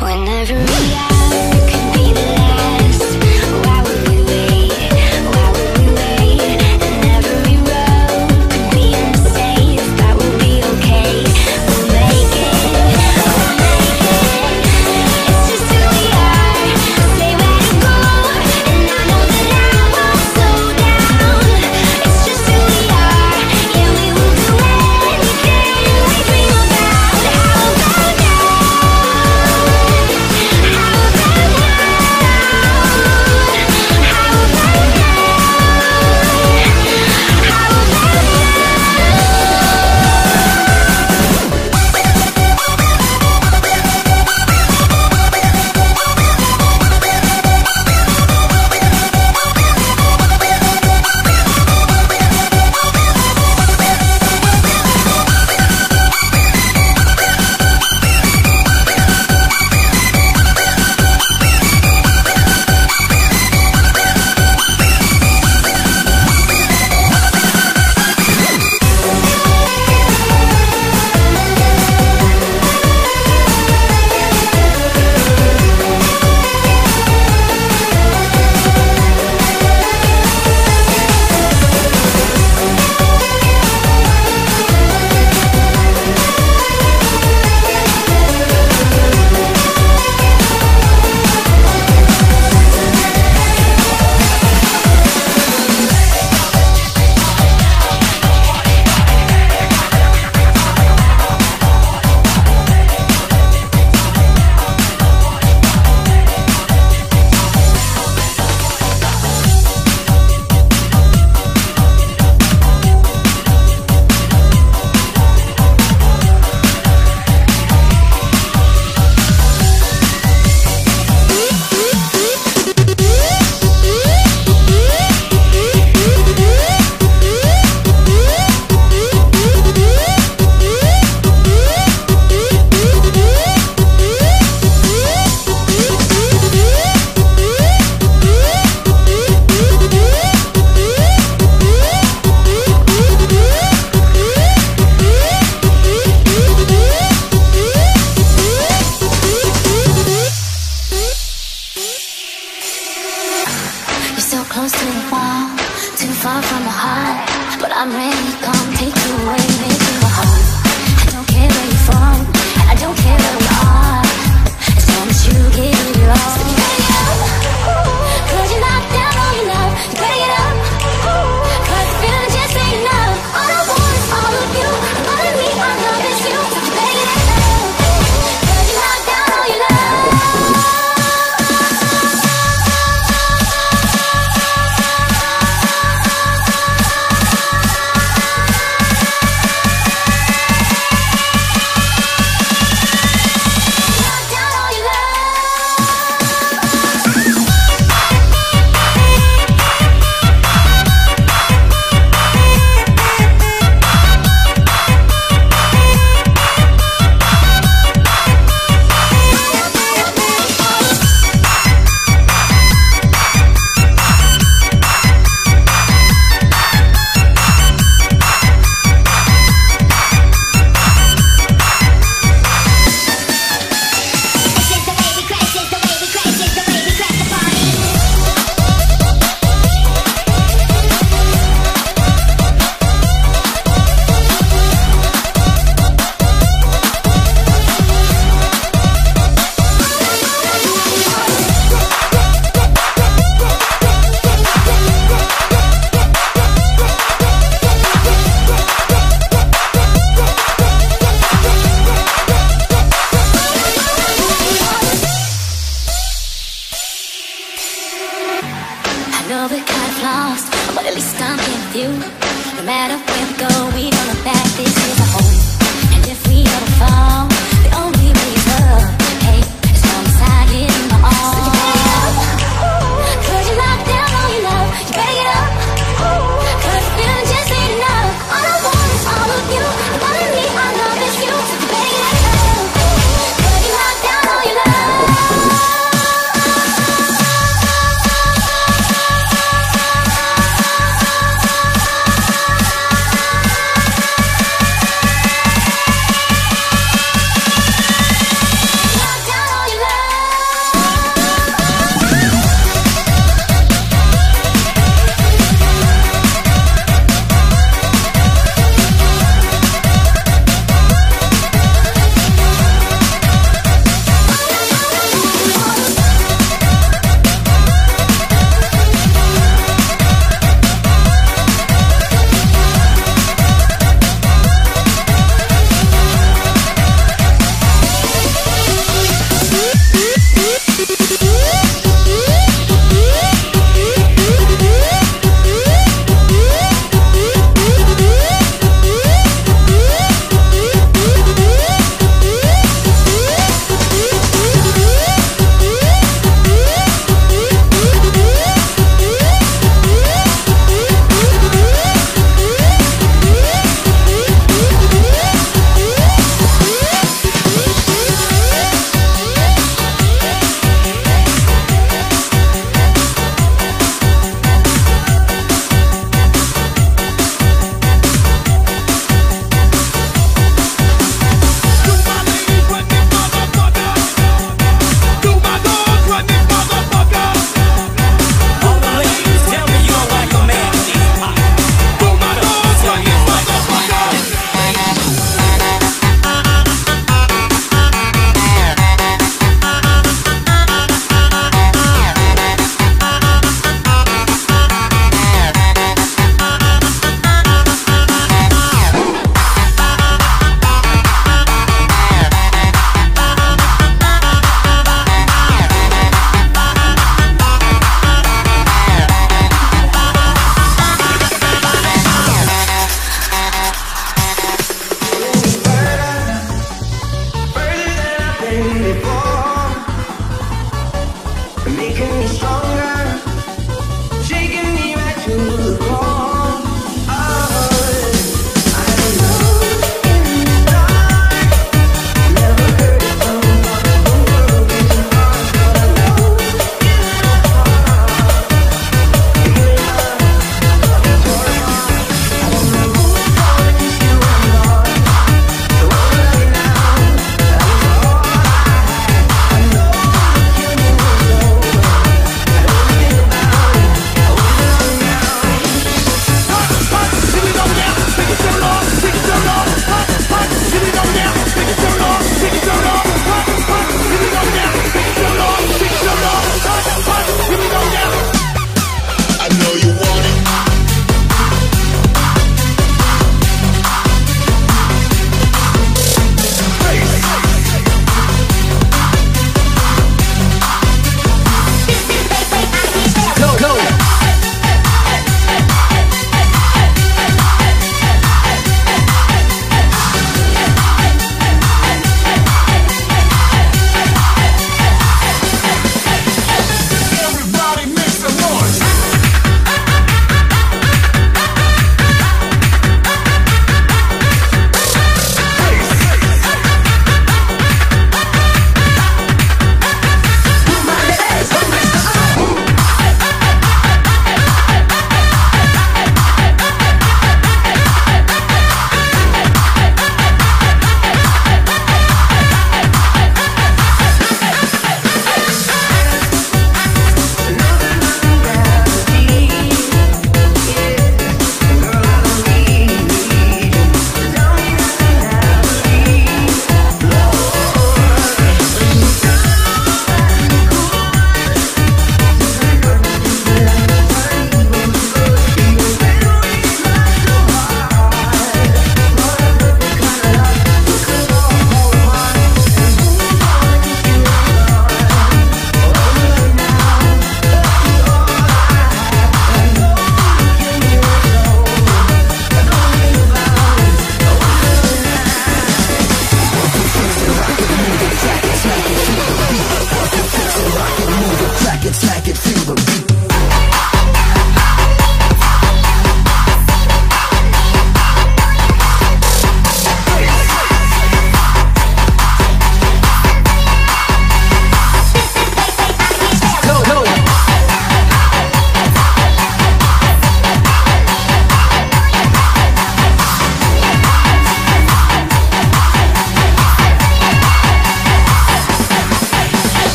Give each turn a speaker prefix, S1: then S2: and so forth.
S1: Whenever we